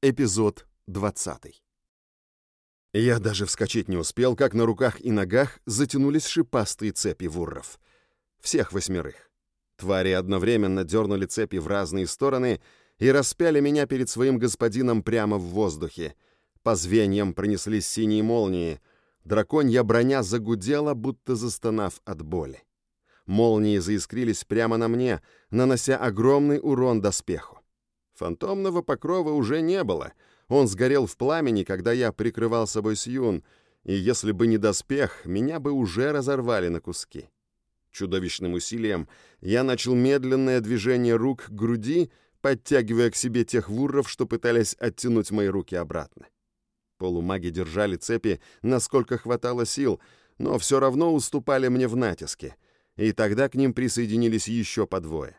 Эпизод 20. Я даже вскочить не успел, как на руках и ногах затянулись шипастые цепи вурров. Всех восьмерых. Твари одновременно дернули цепи в разные стороны и распяли меня перед своим господином прямо в воздухе. По звеньям пронеслись синие молнии. Драконья броня загудела, будто застонав от боли. Молнии заискрились прямо на мне, нанося огромный урон доспеху. Фантомного покрова уже не было. Он сгорел в пламени, когда я прикрывал собой Сьюн, и если бы не доспех, меня бы уже разорвали на куски. Чудовищным усилием я начал медленное движение рук к груди, подтягивая к себе тех вурров, что пытались оттянуть мои руки обратно. Полумаги держали цепи, насколько хватало сил, но все равно уступали мне в натиске, и тогда к ним присоединились еще по двое.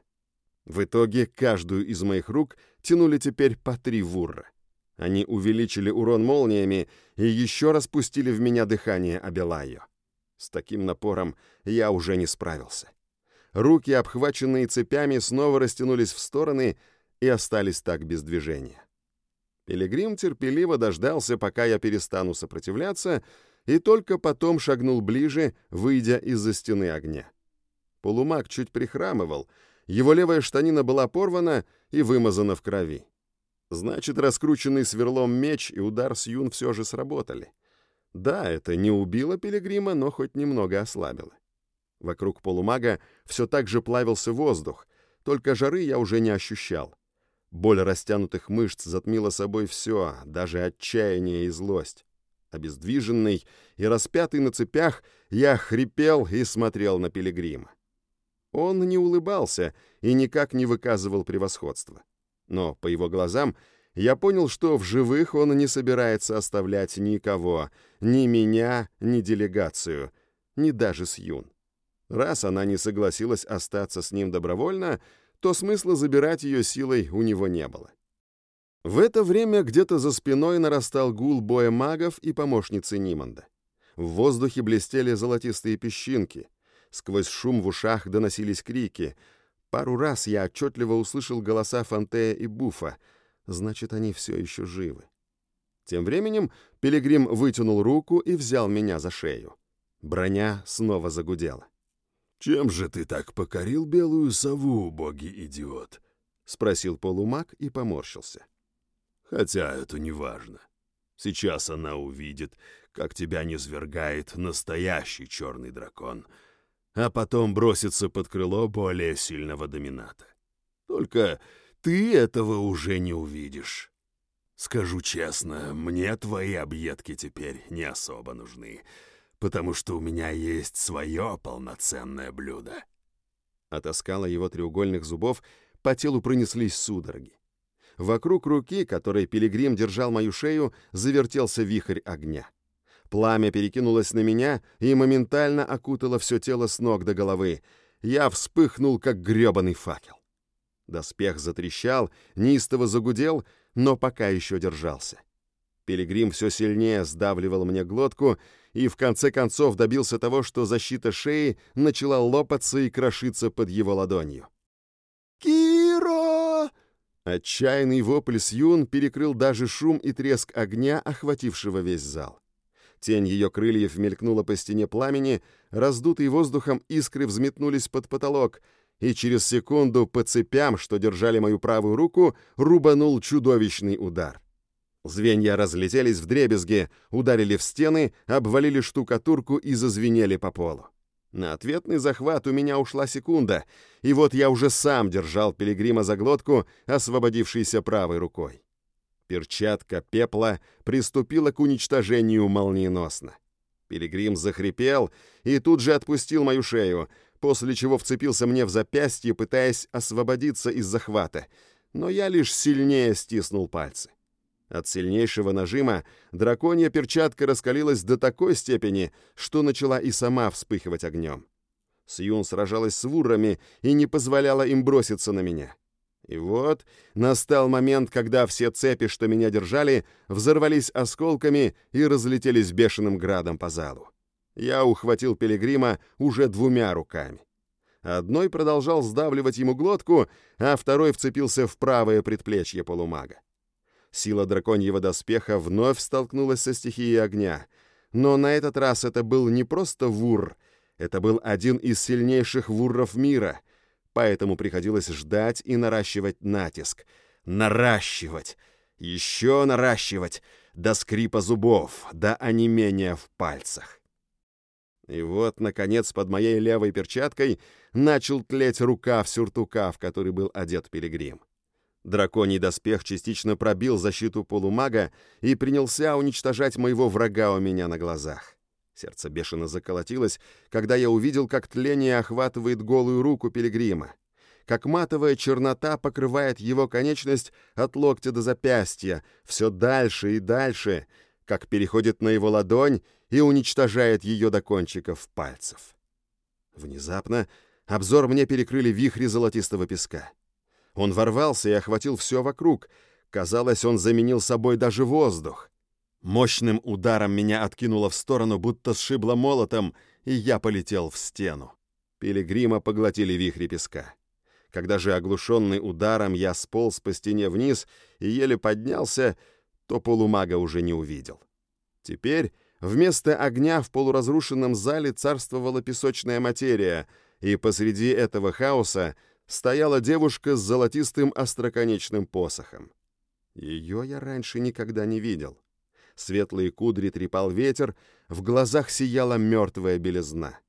В итоге каждую из моих рук тянули теперь по три вурра. Они увеличили урон молниями и еще раз пустили в меня дыхание Абелайо. С таким напором я уже не справился. Руки, обхваченные цепями, снова растянулись в стороны и остались так без движения. Пилигрим терпеливо дождался, пока я перестану сопротивляться, и только потом шагнул ближе, выйдя из-за стены огня. Полумаг чуть прихрамывал — его левая штанина была порвана и вымазана в крови. Значит, раскрученный сверлом меч и удар с юн все же сработали. Да, это не убило Пилигрима, но хоть немного ослабило. Вокруг полумага все так же плавился воздух, только жары я уже не ощущал. Боль растянутых мышц затмила собой все, даже отчаяние и злость. Обездвиженный и распятый на цепях, я хрипел и смотрел на пилигрима. Он не улыбался и никак не выказывал превосходства. Но по его глазам я понял, что в живых он не собирается оставлять никого, ни меня, ни делегацию, ни даже Сьюн. Раз она не согласилась остаться с ним добровольно, то смысла забирать ее силой у него не было. В это время где-то за спиной нарастал гул боя магов и помощницы Ниманда. В воздухе блестели золотистые песчинки — Сквозь шум в ушах доносились крики. Пару раз я отчетливо услышал голоса Фантея и Буфа. Значит, они все еще живы. Тем временем Пилигрим вытянул руку и взял меня за шею. Броня снова загудела. «Чем же ты так покорил белую сову, боги-идиот?» — спросил полумаг и поморщился. «Хотя это не важно. Сейчас она увидит, как тебя низвергает настоящий черный дракон — а потом броситься под крыло более сильного домината. Только ты этого уже не увидишь. Скажу честно, мне твои объедки теперь не особо нужны, потому что у меня есть свое полноценное блюдо. От оскала его треугольных зубов по телу пронеслись судороги. Вокруг руки, которой пилигрим держал мою шею, завертелся вихрь огня. Пламя перекинулось на меня и моментально окутало все тело с ног до головы. Я вспыхнул, как грёбаный факел. Доспех затрещал, неистово загудел, но пока еще держался. Пилигрим все сильнее сдавливал мне глотку и в конце концов добился того, что защита шеи начала лопаться и крошиться под его ладонью. «Киро!» Отчаянный вопль Сьюн перекрыл даже шум и треск огня, охватившего весь зал. Тень ее крыльев мелькнула по стене пламени, раздутые воздухом искры взметнулись под потолок, и через секунду по цепям, что держали мою правую руку, рубанул чудовищный удар. Звенья разлетелись в дребезги, ударили в стены, обвалили штукатурку и зазвенели по полу. На ответный захват у меня ушла секунда, и вот я уже сам держал пилигрима за глотку, освободившейся правой рукой. Перчатка пепла приступила к уничтожению молниеносно. Пилигрим захрипел и тут же отпустил мою шею, после чего вцепился мне в запястье, пытаясь освободиться из захвата, но я лишь сильнее стиснул пальцы. От сильнейшего нажима драконья перчатка раскалилась до такой степени, что начала и сама вспыхивать огнем. Сьюн сражалась с вуррами и не позволяла им броситься на меня. И вот настал момент, когда все цепи, что меня держали, взорвались осколками и разлетелись бешеным градом по залу. Я ухватил пилигрима уже двумя руками. Одной продолжал сдавливать ему глотку, а второй вцепился в правое предплечье полумага. Сила драконьего доспеха вновь столкнулась со стихией огня. Но на этот раз это был не просто вур, это был один из сильнейших вурров мира, поэтому приходилось ждать и наращивать натиск. Наращивать! Еще наращивать! До скрипа зубов, до онемения в пальцах. И вот, наконец, под моей левой перчаткой начал тлеть рукав сюртука, в который был одет пилигрим. Драконий доспех частично пробил защиту полумага и принялся уничтожать моего врага у меня на глазах. Сердце бешено заколотилось, когда я увидел, как тление охватывает голую руку пилигрима, как матовая чернота покрывает его конечность от локтя до запястья, все дальше и дальше, как переходит на его ладонь и уничтожает ее до кончиков пальцев. Внезапно обзор мне перекрыли вихри золотистого песка. Он ворвался и охватил все вокруг. Казалось, он заменил собой даже воздух. Мощным ударом меня откинуло в сторону, будто сшибло молотом, и я полетел в стену. Пилигрима поглотили вихри песка. Когда же оглушенный ударом я сполз по стене вниз и еле поднялся, то полумага уже не увидел. Теперь вместо огня в полуразрушенном зале царствовала песочная материя, и посреди этого хаоса стояла девушка с золотистым остроконечным посохом. Ее я раньше никогда не видел. Светлые кудри трепал ветер, в глазах сияла мертвая белизна.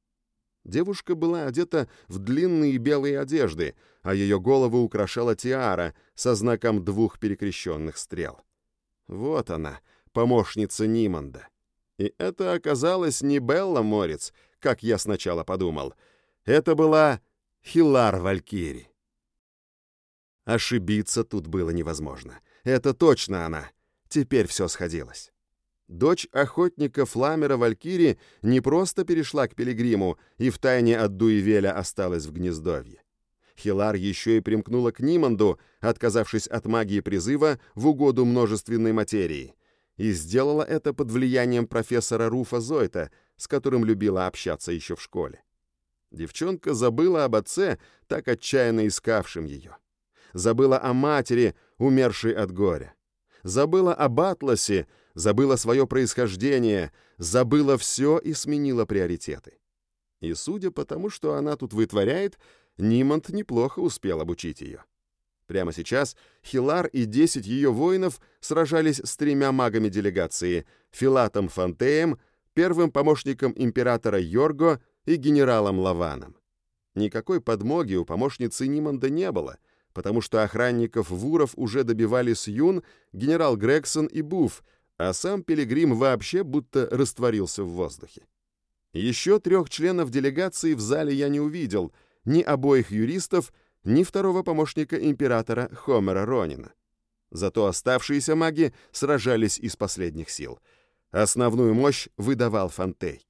Девушка была одета в длинные белые одежды, а ее голову украшала тиара со знаком двух перекрещенных стрел. Вот она, помощница Ниманда. И это оказалось не Белла Морец, как я сначала подумал. Это была Хилар Валькири. Ошибиться тут было невозможно. Это точно она. Теперь все сходилось. Дочь охотника Фламера Валькири не просто перешла к Пилигриму и втайне от Дуивеля осталась в гнездовье. Хилар еще и примкнула к Ниманду, отказавшись от магии призыва в угоду множественной материи, и сделала это под влиянием профессора Руфа Зойта, с которым любила общаться еще в школе. Девчонка забыла об отце, так отчаянно искавшем ее. Забыла о матери, умершей от горя. Забыла об Атласе, забыла свое происхождение, забыла все и сменила приоритеты. И судя по тому, что она тут вытворяет, Нимонт неплохо успел обучить ее. Прямо сейчас Хилар и десять ее воинов сражались с тремя магами делегации — Филатом Фантеем, первым помощником императора Йорго и генералом Лаваном. Никакой подмоги у помощницы Ниманда не было, потому что охранников Вуров уже добивали Сьюн, генерал Грегсон и Буф, а сам Пилигрим вообще будто растворился в воздухе. Еще трех членов делегации в зале я не увидел, ни обоих юристов, ни второго помощника императора Хомера Ронина. Зато оставшиеся маги сражались из последних сил. Основную мощь выдавал Фантей.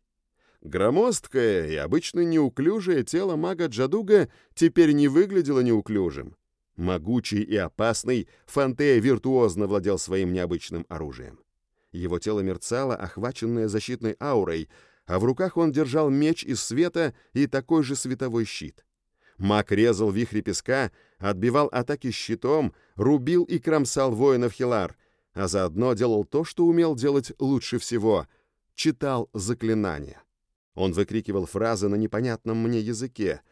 Громоздкое и обычно неуклюжее тело мага Джадуга теперь не выглядело неуклюжим. Могучий и опасный, Фантея виртуозно владел своим необычным оружием. Его тело мерцало, охваченное защитной аурой, а в руках он держал меч из света и такой же световой щит. Маг резал вихри песка, отбивал атаки щитом, рубил и кромсал воинов Хилар, а заодно делал то, что умел делать лучше всего — читал заклинания. Он выкрикивал фразы на непонятном мне языке.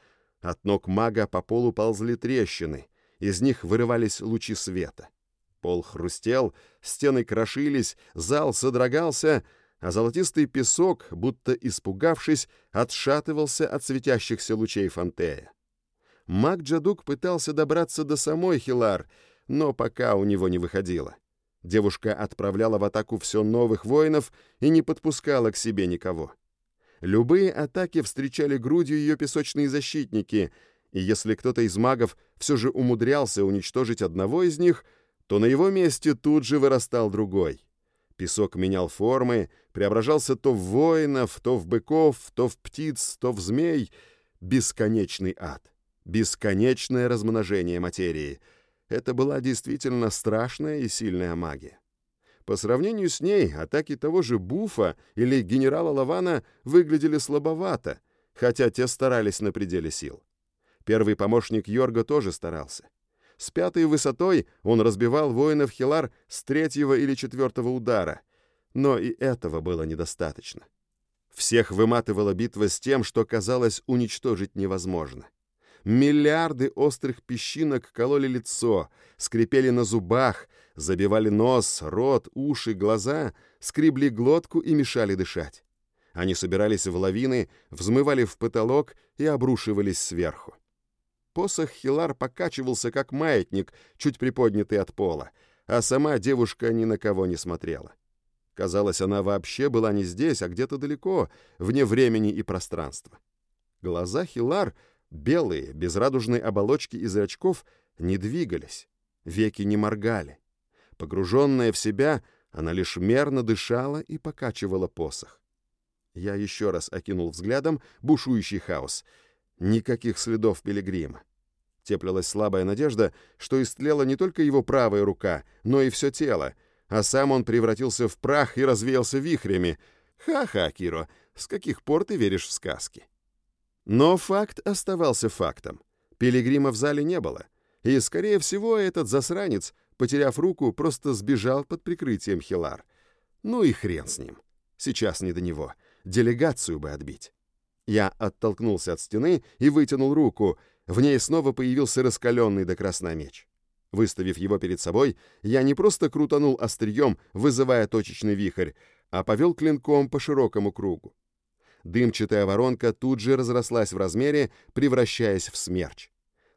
От ног мага по полу ползли трещины, из них вырывались лучи света. Пол хрустел, стены крошились, зал содрогался, а золотистый песок, будто испугавшись, отшатывался от светящихся лучей Фантея. Маг Джадук пытался добраться до самой Хилар, но пока у него не выходило. Девушка отправляла в атаку все новых воинов и не подпускала к себе никого. Любые атаки встречали грудью ее песочные защитники, и если кто-то из магов все же умудрялся уничтожить одного из них, то на его месте тут же вырастал другой. Песок менял формы, преображался то в воинов, то в быков, то в птиц, то в змей. Бесконечный ад. Бесконечное размножение материи. Это была действительно страшная и сильная магия. По сравнению с ней, атаки того же Буфа или генерала Лавана выглядели слабовато, хотя те старались на пределе сил. Первый помощник Йорга тоже старался. С пятой высотой он разбивал воинов Хилар с третьего или четвертого удара, но и этого было недостаточно. Всех выматывала битва с тем, что казалось уничтожить невозможно. Миллиарды острых песчинок кололи лицо, скрипели на зубах, забивали нос, рот, уши, глаза, скребли глотку и мешали дышать. Они собирались в лавины, взмывали в потолок и обрушивались сверху. Посох Хилар покачивался, как маятник, чуть приподнятый от пола, а сама девушка ни на кого не смотрела. Казалось, она вообще была не здесь, а где-то далеко, вне времени и пространства. Глаза Хилар, белые, без радужной оболочки и зрачков, не двигались, веки не моргали. Погруженная в себя, она лишь мерно дышала и покачивала посох. Я еще раз окинул взглядом бушующий хаос. Никаких следов пилигрима. Теплилась слабая надежда, что истлела не только его правая рука, но и все тело, а сам он превратился в прах и развеялся вихрями. Ха-ха, Киро, с каких пор ты веришь в сказки? Но факт оставался фактом. Пилигрима в зале не было. И, скорее всего, этот засранец, потеряв руку, просто сбежал под прикрытием Хилар. Ну и хрен с ним. Сейчас не до него. Делегацию бы отбить. Я оттолкнулся от стены и вытянул руку. В ней снова появился раскаленный до красна меч. Выставив его перед собой, я не просто крутанул острием, вызывая точечный вихрь, а повел клинком по широкому кругу. Дымчатая воронка тут же разрослась в размере, превращаясь в смерч.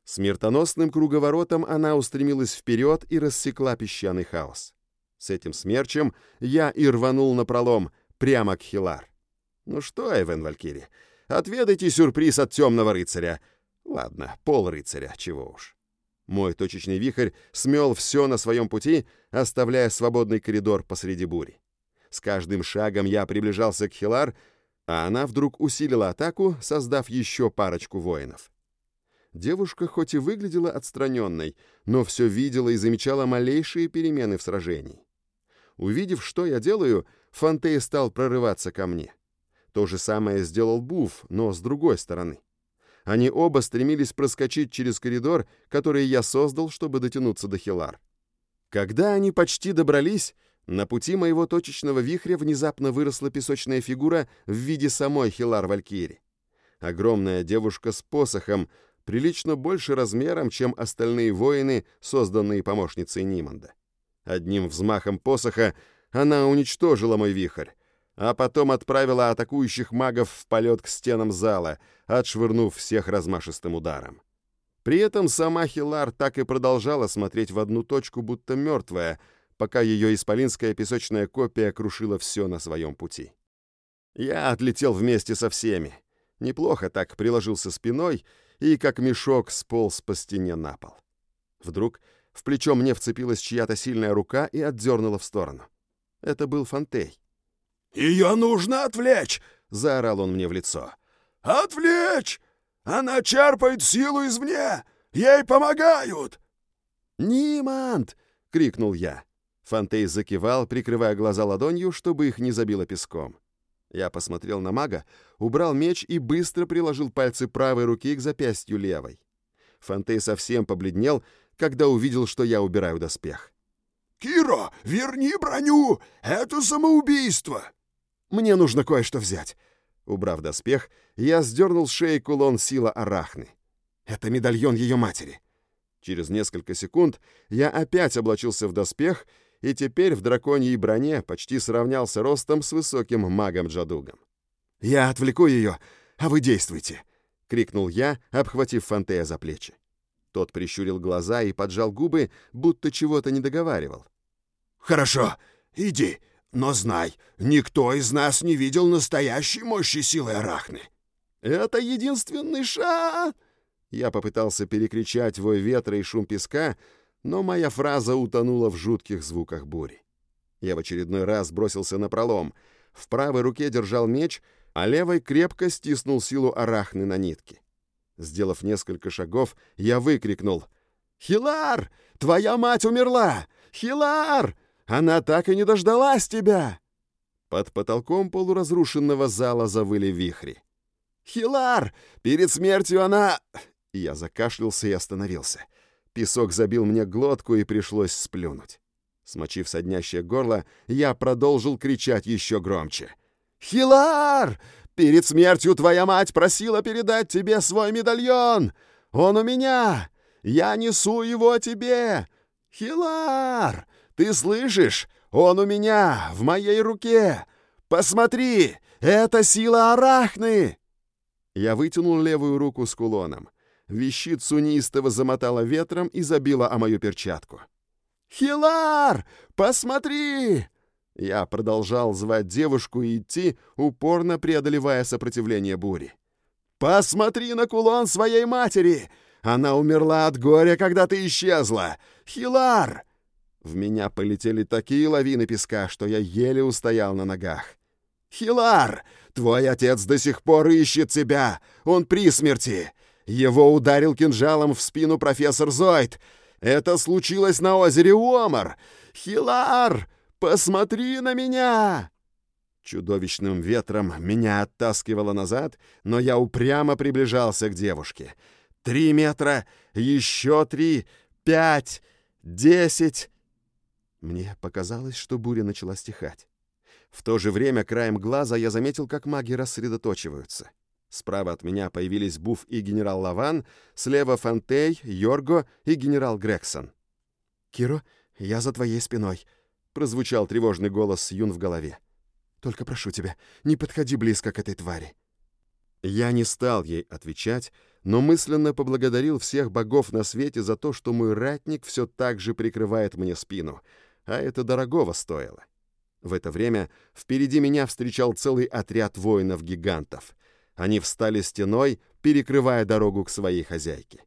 Смертоносным круговоротом она устремилась вперед и рассекла песчаный хаос. С этим смерчем я и рванул на пролом прямо к Хилар. Ну что, Эвен Валькири, отведайте сюрприз от темного рыцаря. Ладно, пол рыцаря, чего уж. Мой точечный вихрь смел все на своем пути, оставляя свободный коридор посреди бури. С каждым шагом я приближался к Хилар, а она вдруг усилила атаку, создав еще парочку воинов. Девушка хоть и выглядела отстраненной, но все видела и замечала малейшие перемены в сражении. Увидев, что я делаю, Фантей стал прорываться ко мне. То же самое сделал Буф, но с другой стороны. Они оба стремились проскочить через коридор, который я создал, чтобы дотянуться до Хилар. Когда они почти добрались, на пути моего точечного вихря внезапно выросла песочная фигура в виде самой Хилар Валькири. Огромная девушка с посохом, прилично больше размером, чем остальные воины, созданные помощницей Ниманда. Одним взмахом посоха она уничтожила мой вихрь, а потом отправила атакующих магов в полет к стенам зала, отшвырнув всех размашистым ударом. При этом сама Хилар так и продолжала смотреть в одну точку, будто мертвая, пока ее исполинская песочная копия крушила все на своем пути. Я отлетел вместе со всеми. Неплохо так приложился спиной и, как мешок, сполз по стене на пол. Вдруг в плечо мне вцепилась чья-то сильная рука и отдернула в сторону. Это был Фонтей. «Ее нужно отвлечь!» — заорал он мне в лицо. «Отвлечь! Она черпает силу извне! Ей помогают!» «Нимант!» — крикнул я. Фонтей закивал, прикрывая глаза ладонью, чтобы их не забило песком. Я посмотрел на мага, убрал меч и быстро приложил пальцы правой руки к запястью левой. Фонтей совсем побледнел, когда увидел, что я убираю доспех. «Киро, верни броню! Это самоубийство!» Мне нужно кое-что взять». Убрав доспех, я сдернул с шеи кулон сила Арахны. Это медальон ее матери. Через несколько секунд я опять облачился в доспех и теперь в драконьей броне почти сравнялся ростом с высоким магом-джадугом. «Я отвлеку ее, а вы действуйте!» — крикнул я, обхватив Фантея за плечи. Тот прищурил глаза и поджал губы, будто чего-то не договаривал. «Хорошо, иди!» Но знай, никто из нас не видел настоящей мощи силы Арахны. Это единственный ша... Я попытался перекричать вой ветра и шум песка, но моя фраза утонула в жутких звуках бури. Я в очередной раз бросился на пролом. В правой руке держал меч, а левой крепко стиснул силу арахны на нитке. Сделав несколько шагов, я выкрикнул. «Хилар! Твоя мать умерла! Хилар! Она так и не дождалась тебя!» Под потолком полуразрушенного зала завыли вихри. «Хилар! Перед смертью она...» Я закашлялся и остановился. Песок забил мне глотку и пришлось сплюнуть. Смочив соднящее горло, я продолжил кричать еще громче. «Хилар! Перед смертью твоя мать просила передать тебе свой медальон! Он у меня! Я несу его тебе! Хилар! Ты слышишь? Он у меня, в моей руке! Посмотри! Это сила Арахны!» Я вытянул левую руку с кулоном. Вещицу неистово замотала ветром и забила о мою перчатку. «Хилар! Посмотри!» Я продолжал звать девушку и идти, упорно преодолевая сопротивление бури. «Посмотри на кулон своей матери! Она умерла от горя, когда ты исчезла! Хилар!» В меня полетели такие лавины песка, что я еле устоял на ногах. «Хилар! Твой отец до сих пор ищет тебя! Он при смерти! Его ударил кинжалом в спину профессор Зойд! Это случилось на озере Омар! Хилар, посмотри на меня!» Чудовищным ветром меня оттаскивало назад, но я упрямо приближался к девушке. Три метра, еще три, пять, десять. Мне показалось, что буря начала стихать. В то же время краем глаза я заметил, как маги рассредоточиваются. Справа от меня появились Буф и генерал Лаван, слева Фантей, Йорго и генерал Грексон. «Киро, я за твоей спиной», — прозвучал тревожный голос Юн в голове. «Только прошу тебя, не подходи близко к этой твари». Я не стал ей отвечать, но мысленно поблагодарил всех богов на свете за то, что мой ратник все так же прикрывает мне спину, а это дорогого стоило. В это время впереди меня встречал целый отряд воинов-гигантов. Они встали стеной, перекрывая дорогу к своей хозяйке.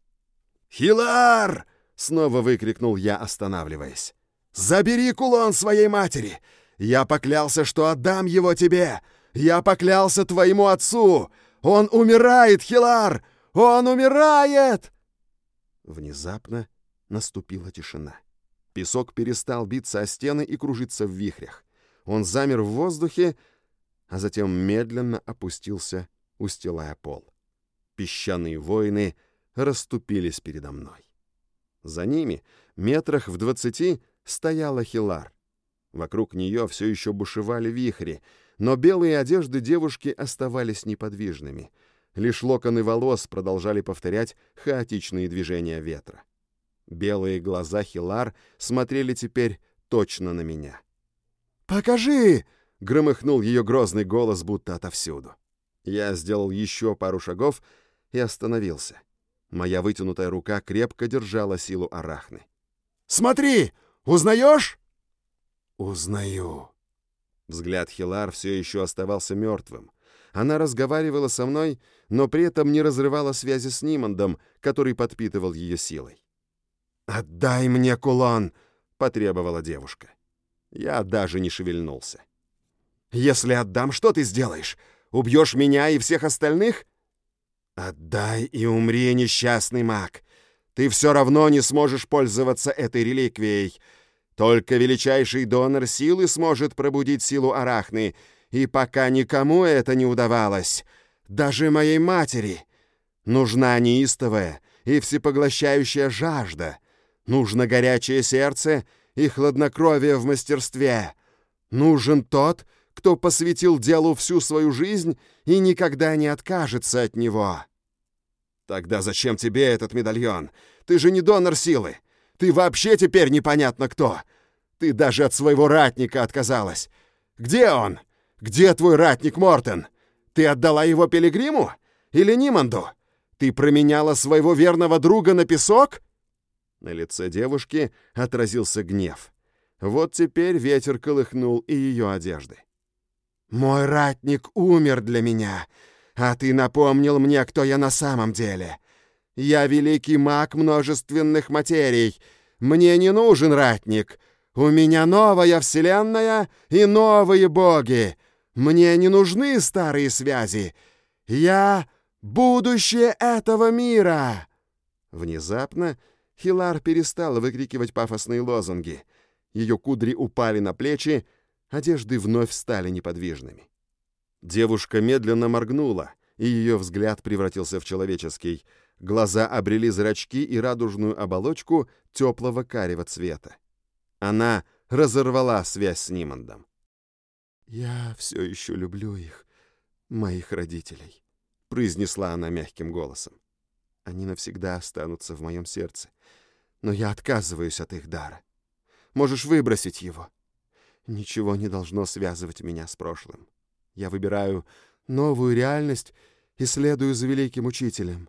«Хилар!» — снова выкрикнул я, останавливаясь. «Забери кулон своей матери! Я поклялся, что отдам его тебе! Я поклялся твоему отцу! Он умирает, Хилар! Он умирает!» Внезапно наступила тишина. Песок перестал биться о стены и кружиться в вихрях. Он замер в воздухе, а затем медленно опустился устилая пол. Песчаные воины расступились передо мной. За ними, метрах в двадцати, стояла Хилар. Вокруг нее все еще бушевали вихри, но белые одежды девушки оставались неподвижными. Лишь локоны волос продолжали повторять хаотичные движения ветра. Белые глаза Хилар смотрели теперь точно на меня. «Покажи!» — громыхнул ее грозный голос будто отовсюду. Я сделал еще пару шагов и остановился. Моя вытянутая рука крепко держала силу арахны. «Смотри! Узнаешь?» «Узнаю». Взгляд Хилар все еще оставался мертвым. Она разговаривала со мной, но при этом не разрывала связи с Нимандом, который подпитывал ее силой. «Отдай мне кулон!» — потребовала девушка. Я даже не шевельнулся. «Если отдам, что ты сделаешь? Убьешь меня и всех остальных? Отдай и умри, несчастный маг. Ты все равно не сможешь пользоваться этой реликвией. Только величайший донор силы сможет пробудить силу Арахны, и пока никому это не удавалось, даже моей матери, нужна неистовая и всепоглощающая жажда, нужно горячее сердце и хладнокровие в мастерстве. Нужен тот, кто посвятил делу всю свою жизнь и никогда не откажется от него. Тогда зачем тебе этот медальон? Ты же не донор силы. Ты вообще теперь непонятно кто. Ты даже от своего ратника отказалась. Где он? Где твой ратник Мортен? Ты отдала его Пилигриму? Или Ниманду? Ты променяла своего верного друга на песок?» На лице девушки отразился гнев. Вот теперь ветер колыхнул и ее одежды. Мой ратник умер для меня, а ты напомнил мне, кто я на самом деле. Я великий маг множественных материй. Мне не нужен ратник. У меня новая вселенная и новые боги. Мне не нужны старые связи. Я — будущее этого мира!» Внезапно Хилар перестала выкрикивать пафосные лозунги. Ее кудри упали на плечи, одежды вновь стали неподвижными. Девушка медленно моргнула, и ее взгляд превратился в человеческий. Глаза обрели зрачки и радужную оболочку теплого карего цвета. Она разорвала связь с Нимандом. «Я все еще люблю их, моих родителей», — произнесла она мягким голосом. «Они навсегда останутся в моем сердце, но я отказываюсь от их дара. Можешь выбросить его. Ничего не должно связывать меня с прошлым. Я выбираю новую реальность и следую за великим учителем.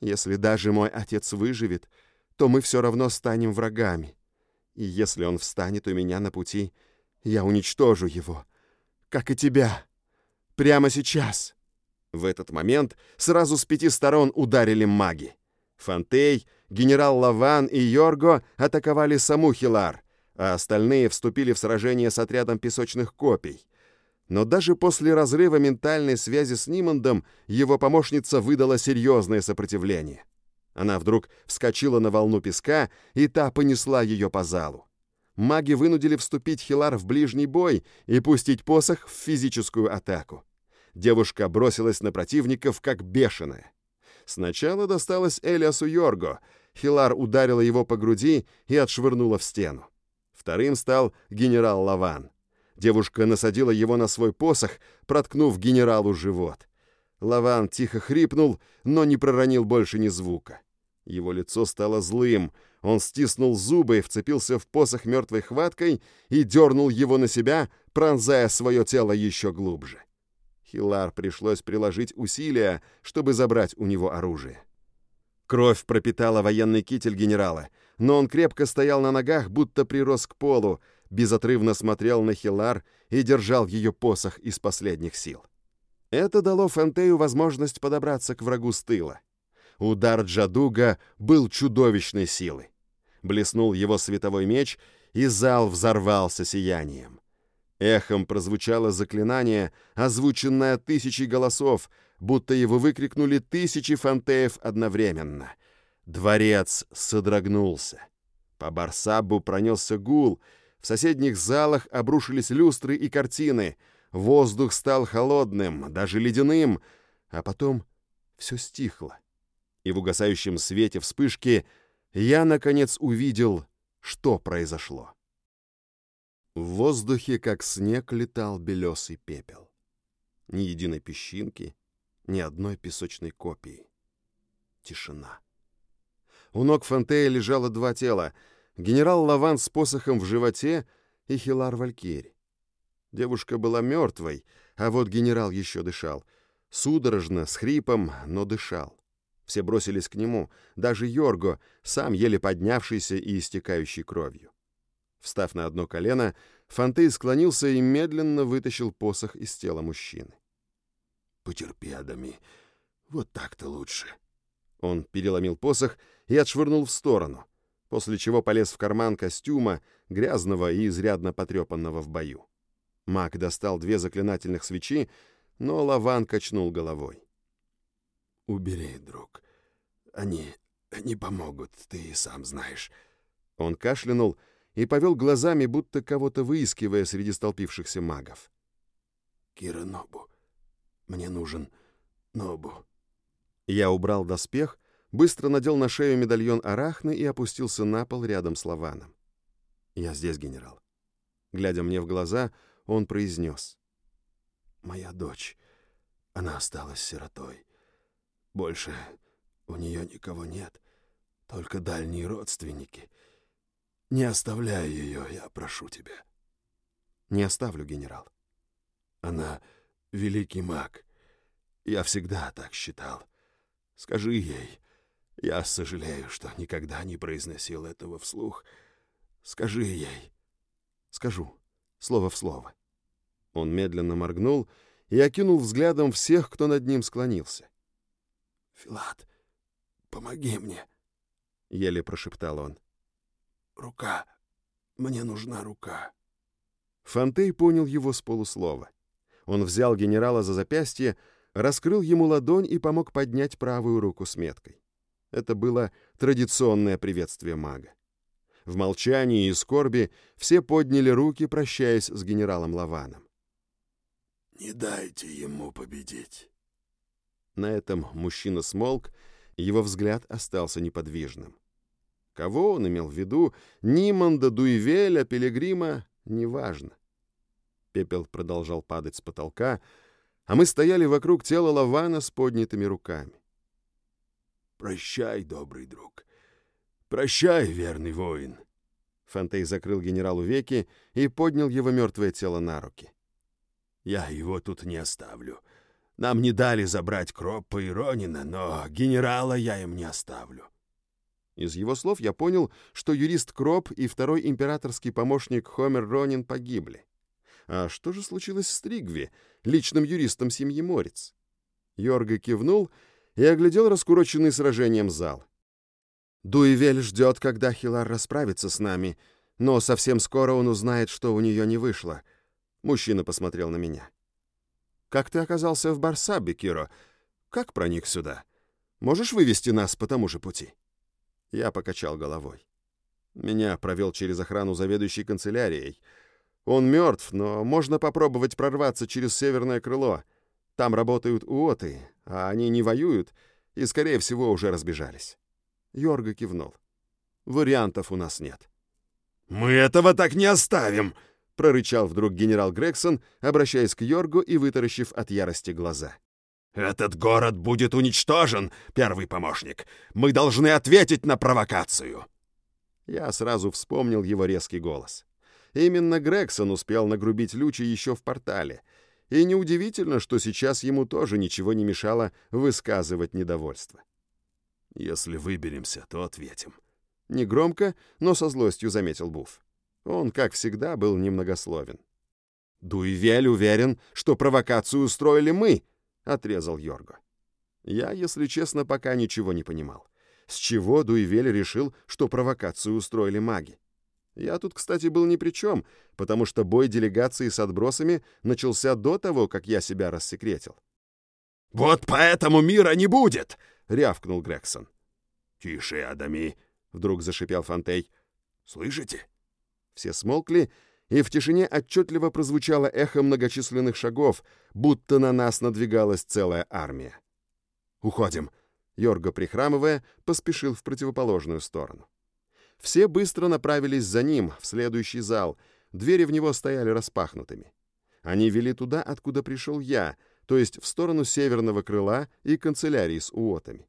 Если даже мой отец выживет, то мы все равно станем врагами. И если он встанет у меня на пути, я уничтожу его, как и тебя. Прямо сейчас. В этот момент сразу с пяти сторон ударили маги. Фантей, генерал Лаван и Йорго атаковали саму Хилар, а остальные вступили в сражение с отрядом песочных копий. Но даже после разрыва ментальной связи с Нимандом его помощница выдала серьезное сопротивление. Она вдруг вскочила на волну песка, и та понесла ее по залу. Маги вынудили вступить Хилар в ближний бой и пустить посох в физическую атаку. Девушка бросилась на противников, как бешеная. Сначала досталось Элиасу Йорго. Хилар ударила его по груди и отшвырнула в стену. Вторым стал генерал Лаван. Девушка насадила его на свой посох, проткнув генералу живот. Лаван тихо хрипнул, но не проронил больше ни звука. Его лицо стало злым. Он стиснул зубы, вцепился в посох мертвой хваткой и дернул его на себя, пронзая свое тело еще глубже. Хилар пришлось приложить усилия, чтобы забрать у него оружие. Кровь пропитала военный китель генерала, но он крепко стоял на ногах, будто прирос к полу, безотрывно смотрел на Хилар и держал ее посох из последних сил. Это дало Фантею возможность подобраться к врагу с тыла. Удар Джадуга был чудовищной силы. Блеснул его световой меч, и зал взорвался сиянием. Эхом прозвучало заклинание, озвученное тысячей голосов, будто его выкрикнули тысячи фантеев одновременно. Дворец содрогнулся. По Барсабу пронесся гул, в соседних залах обрушились люстры и картины, воздух стал холодным, даже ледяным, а потом все стихло. И в угасающем свете вспышки я, наконец, увидел, что произошло. В воздухе, как снег, летал белесый пепел. Ни единой песчинки, ни одной песочной копии. Тишина. У ног Фантея лежало два тела — генерал Лаван с посохом в животе и Хилар Валькири. Девушка была мертвой, а вот генерал еще дышал. Судорожно, с хрипом, но дышал. Все бросились к нему, даже Йорго, сам еле поднявшийся и истекающий кровью. Встав на одно колено, Фантей склонился и медленно вытащил посох из тела мужчины. «Потерпи, Адами, вот так-то лучше». Он переломил посох и отшвырнул в сторону после чего полез в карман костюма, грязного и изрядно потрепанного в бою. Маг достал две заклинательных свечи, но Лаван качнул головой. «Убери, друг. Они не помогут, ты и сам знаешь». Он кашлянул и повел глазами, будто кого-то выискивая среди столпившихся магов. «Кира Нобу. Мне нужен Нобу». Я убрал доспех быстро надел на шею медальон арахны и опустился на пол рядом с Лаваном. «Я здесь, генерал». Глядя мне в глаза, он произнес. «Моя дочь, она осталась сиротой. Больше у нее никого нет, только дальние родственники. Не оставляй ее, я прошу тебя». «Не оставлю, генерал». «Она великий маг. Я всегда так считал. Скажи ей, я сожалею, что никогда не произносил этого вслух. Скажи ей. Скажу. Слово в слово. Он медленно моргнул и окинул взглядом всех, кто над ним склонился. «Филат, помоги мне», — еле прошептал он. «Рука. Мне нужна рука». Фантей понял его с полуслова. Он взял генерала за запястье, раскрыл ему ладонь и помог поднять правую руку с меткой. Это было традиционное приветствие мага. В молчании и скорби все подняли руки, прощаясь с генералом Лаваном. «Не дайте ему победить». На этом мужчина смолк Его взгляд остался неподвижным. Кого он имел в виду, Ниманда, Дуивеля, Пилигрима, неважно. Пепел продолжал падать с потолка, а мы стояли вокруг тела Лавана с поднятыми руками. «Прощай, добрый друг. Прощай, верный воин». Фантей закрыл генералу веки и поднял его мертвое тело на руки. «Я его тут не оставлю. Нам не дали забрать Кроппа и Ронина, но генерала я им не оставлю. Из его слов я понял, что юрист Кроп и второй императорский помощник Хомер Ронин погибли. А что же случилось с Тригви, личным юристом семьи Морец? Йорга кивнул и оглядел раскуроченный сражением зал. Дуевель ждет, когда Хилар расправится с нами, но совсем скоро он узнает, что у нее не вышло. Мужчина посмотрел на меня. «Как ты оказался в Барсабе, Киро? Как проник сюда? Можешь вывести нас по тому же пути?» Я покачал головой. Меня провел через охрану заведующей канцелярией. Он мертв, но можно попробовать прорваться через северное крыло. Там работают уоты, а они не воюют и, скорее всего, уже разбежались. Йорга кивнул. Вариантов у нас нет. «Мы этого так не оставим!» — прорычал вдруг генерал Грегсон, обращаясь к Йоргу и вытаращив от ярости глаза. «Этот город будет уничтожен, первый помощник. Мы должны ответить на провокацию!» Я сразу вспомнил его резкий голос. Именно Грегсон успел нагрубить Лючи еще в портале. И неудивительно, что сейчас ему тоже ничего не мешало высказывать недовольство. «Если выберемся, то ответим». Негромко, но со злостью заметил Буф. Он, как всегда, был немногословен. «Дуйвель уверен, что провокацию устроили мы», — отрезал Йорго. Я, если честно, пока ничего не понимал. С чего Дуйвель решил, что провокацию устроили маги? Я тут, кстати, был ни при чем, потому что бой делегации с отбросами начался до того, как я себя рассекретил. «Вот поэтому мира не будет!» — рявкнул Грегсон. «Тише, Адами!» — вдруг зашипел Фонтей. «Слышите?» Все смолкли, и в тишине отчетливо прозвучало эхо многочисленных шагов, будто на нас надвигалась целая армия. «Уходим!» Йорго, прихрамывая, поспешил в противоположную сторону. Все быстро направились за ним, в следующий зал. Двери в него стояли распахнутыми. Они вели туда, откуда пришел я, то есть в сторону северного крыла и канцелярии с уотами.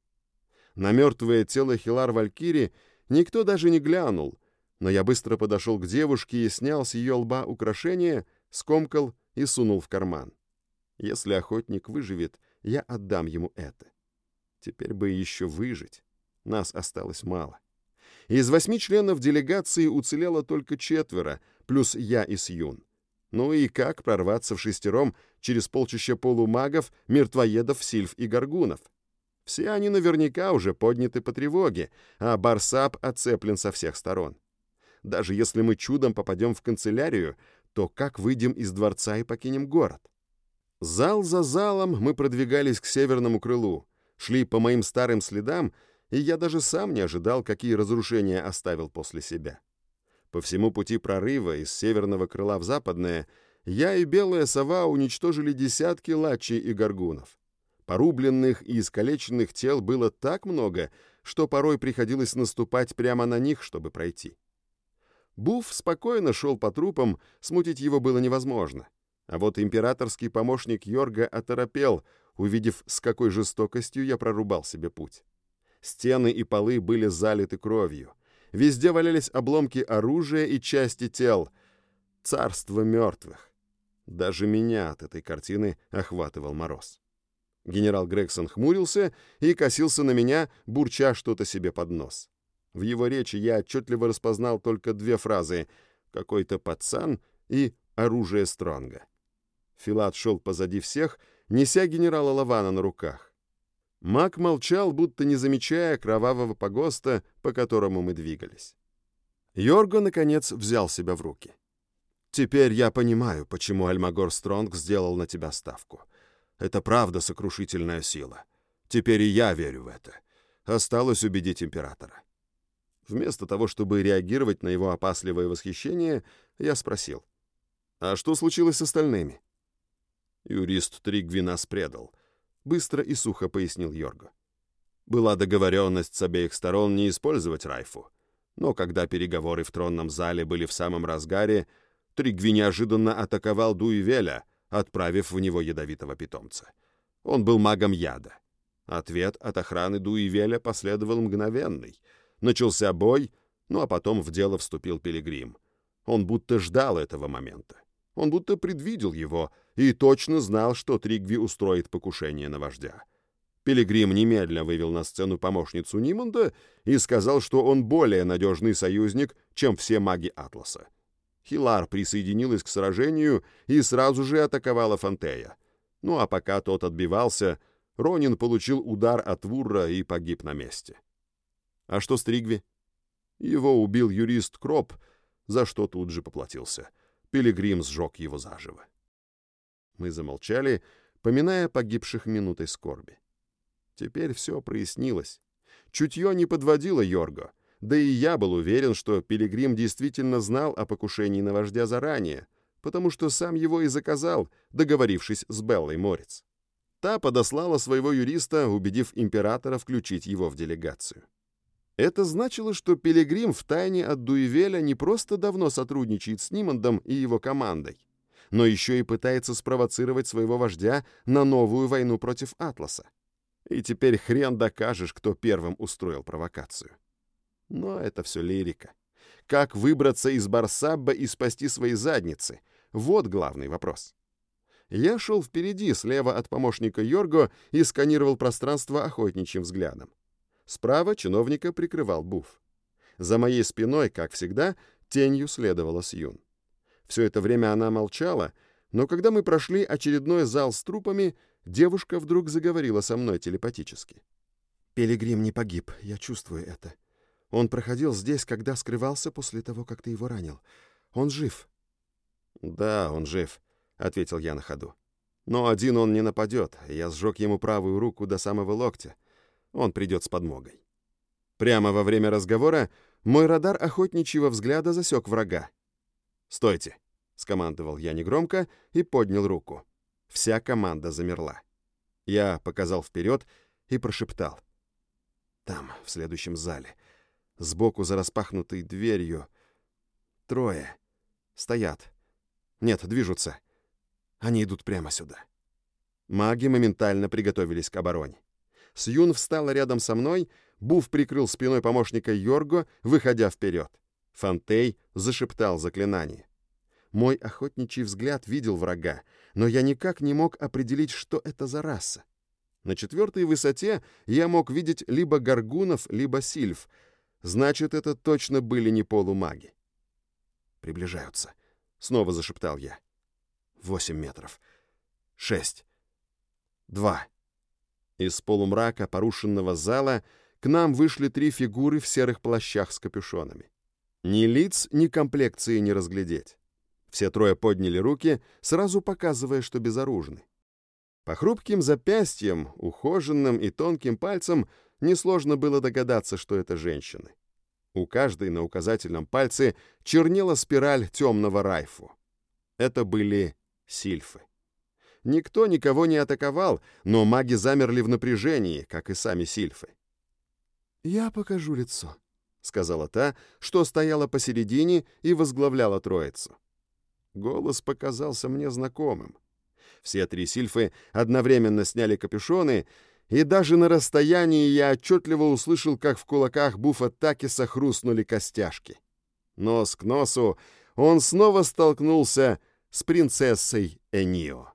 На мертвое тело Хилар Валькири никто даже не глянул, но я быстро подошел к девушке и снял с ее лба украшение, скомкал и сунул в карман. Если охотник выживет, я отдам ему это. Теперь бы еще выжить. Нас осталось мало. Из восьми членов делегации уцелело только четверо, плюс я и Сьюн. Ну и как прорваться в шестером через полчища полумагов, мертвоедов, сильф и горгунов? Все они наверняка уже подняты по тревоге, а Барсап оцеплен со всех сторон. Даже если мы чудом попадем в канцелярию, то как выйдем из дворца и покинем город? Зал за залом мы продвигались к северному крылу, шли по моим старым следам, и я даже сам не ожидал, какие разрушения оставил после себя. По всему пути прорыва из северного крыла в западное я и белая сова уничтожили десятки лачей и горгунов. Порубленных и искалеченных тел было так много, что порой приходилось наступать прямо на них, чтобы пройти. Буф спокойно шел по трупам, смутить его было невозможно. А вот императорский помощник Йорга оторопел, увидев, с какой жестокостью я прорубал себе путь. Стены и полы были залиты кровью. Везде валялись обломки оружия и части тел. Царство мертвых. Даже меня от этой картины охватывал мороз. Генерал Грегсон хмурился и косился на меня, бурча что-то себе под нос. В его речи я отчетливо распознал только две фразы «какой-то пацан» и «оружие Стронга». Филат шел позади всех, неся генерала Лавана на руках. Маг молчал, будто не замечая кровавого погоста, по которому мы двигались. Йорго, наконец, взял себя в руки. «Теперь я понимаю, почему Альмагор Стронг сделал на тебя ставку. Это правда сокрушительная сила. Теперь и я верю в это. Осталось убедить императора». Вместо того, чтобы реагировать на его опасливое восхищение, я спросил. «А что случилось с остальными?» Юрист Тригви нас предал. Быстро и сухо пояснил Йорго. Была договоренность с обеих сторон не использовать Райфу. Но когда переговоры в тронном зале были в самом разгаре, Тригви неожиданно атаковал Дуивеля, отправив в него ядовитого питомца. Он был магом яда. Ответ от охраны Дуивеля последовал мгновенный. Начался бой, ну а потом в дело вступил Пилигрим. Он будто ждал этого момента. Он будто предвидел его и точно знал, что Тригви устроит покушение на вождя. Пилигрим немедленно вывел на сцену помощницу Нимонда и сказал, что он более надежный союзник, чем все маги Атласа. Хилар присоединилась к сражению и сразу же атаковала Фантея. Ну а пока тот отбивался, Ронин получил удар от Вурра и погиб на месте. А что с Тригви? Его убил юрист Кроп, за что тут же поплатился. Пилигрим сжег его заживо. Мы замолчали, поминая погибших минутой скорби. Теперь все прояснилось. Чутье не подводило Йорго, да и я был уверен, что Пилигрим действительно знал о покушении на вождя заранее, потому что сам его и заказал, договорившись с Беллой Морец. Та подослала своего юриста, убедив императора включить его в делегацию. Это значило, что Пилигрим втайне от Дуивеля не просто давно сотрудничает с Нимандом и его командой, но еще и пытается спровоцировать своего вождя на новую войну против Атласа. И теперь хрен докажешь, кто первым устроил провокацию. Но это все лирика. Как выбраться из Барсабба и спасти свои задницы? Вот главный вопрос. Я шел впереди, слева от помощника Йорго, и сканировал пространство охотничьим взглядом. Справа чиновника прикрывал Буф. За моей спиной, как всегда, тенью следовала Сьюн. Все это время она молчала, но когда мы прошли очередной зал с трупами, девушка вдруг заговорила со мной телепатически. «Пилигрим не погиб, я чувствую это. Он проходил здесь, когда скрывался после того, как ты его ранил. Он жив». «Да, он жив», — ответил я на ходу. «Но один он не нападет. Я сжег ему правую руку до самого локтя. Он придет с подмогой». Прямо во время разговора мой радар охотничьего взгляда засек врага. «Стойте!» — скомандовал я негромко и поднял руку. Вся команда замерла. Я показал вперед и прошептал. Там, в следующем зале, сбоку за распахнутой дверью, трое. Стоят. Нет, движутся. Они идут прямо сюда. Маги моментально приготовились к обороне. Сьюн встала рядом со мной, Буф прикрыл спиной помощника Йорго, выходя вперед. Фантей зашептал заклинание. Мой охотничий взгляд видел врага, но я никак не мог определить, что это за раса. На четвертой высоте я мог видеть либо горгунов, либо сильф. Значит, это точно были не полумаги. «Приближаются», — снова зашептал я. «Восемь метров. Шесть. Два». Из полумрака порушенного зала к нам вышли три фигуры в серых плащах с капюшонами. Ни лиц, ни комплекции не разглядеть. Все трое подняли руки, сразу показывая, что безоружны. По хрупким запястьям, ухоженным и тонким пальцам несложно было догадаться, что это женщины. У каждой на указательном пальце чернела спираль темного райфу. Это были сильфы. Никто никого не атаковал, но маги замерли в напряжении, как и сами сильфы. «Я покажу лицо», — сказала та, что стояла посередине и возглавляла троицу. Голос показался мне знакомым. Все три сильфы одновременно сняли капюшоны, и даже на расстоянии я отчетливо услышал, как в кулаках Буфа Такиса хрустнули костяшки. Нос к носу он снова столкнулся с принцессой Энио.